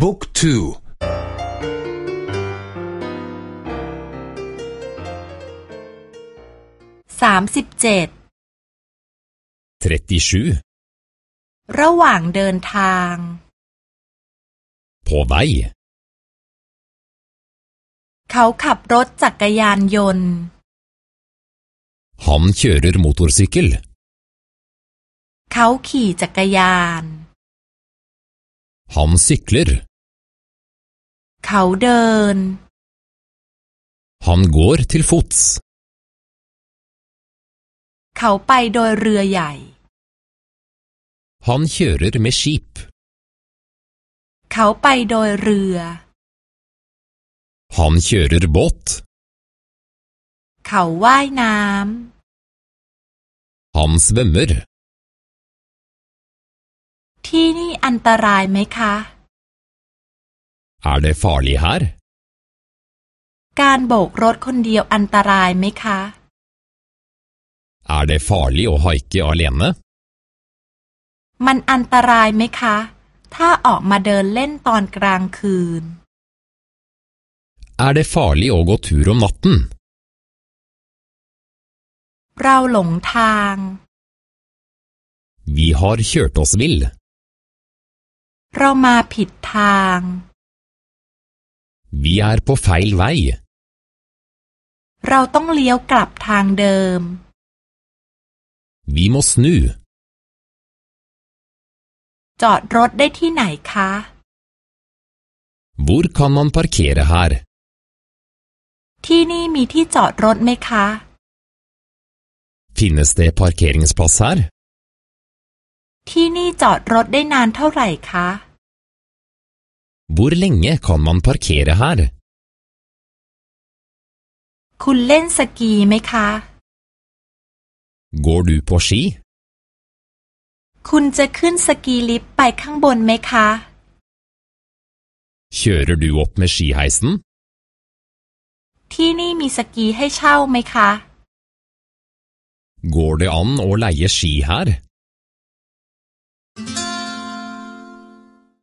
บุ๊กทูสามสิบเจ็ด 37. ระหว่างเดินทาง På vei. เขาขับรถจักรยานยนต์ Han kjører motorsykkel. เขาขี่จักรยาน Han sykler. Han går til fots. Han kjører med skip. Han kjører båt. Han svømmer. ำที่นี่อันตรายไหมคะ Er det farlig her? การโบกรถคนเดียวอันตรายไหมคะ Er det farlig å haike alene? มันอันตรายไหมคะ ถ้าออกมาเดินเล่นตอนกลางคืน Er det farlig å gå tur om natten? เราหลงทาง Vi har kjørt oss vill. เรามาผิดทาง Vi er på feil vei. เราต้องเลี้ยวกลับทางเดิม Vi må snu. จอดรถได้ที่ไหนคะ Hvor kan man parkere her? ที่นี่มีที่จอดรถไหมคะ Finnes det parkeringsplass her? ที่นี่จอดรถได้นานเท่าไหร่คะ Hvor lenge kan man parkere her? คุณเล่นสกีไหมคะ Går du på ski? คุณจะขึ้นสกีลิฟต์ไปข้างบนไหมคะ Kjører du opp med skiheisen? ที่นี่มีสกีให้เช่าไหมคะ Går det an å leie ski her?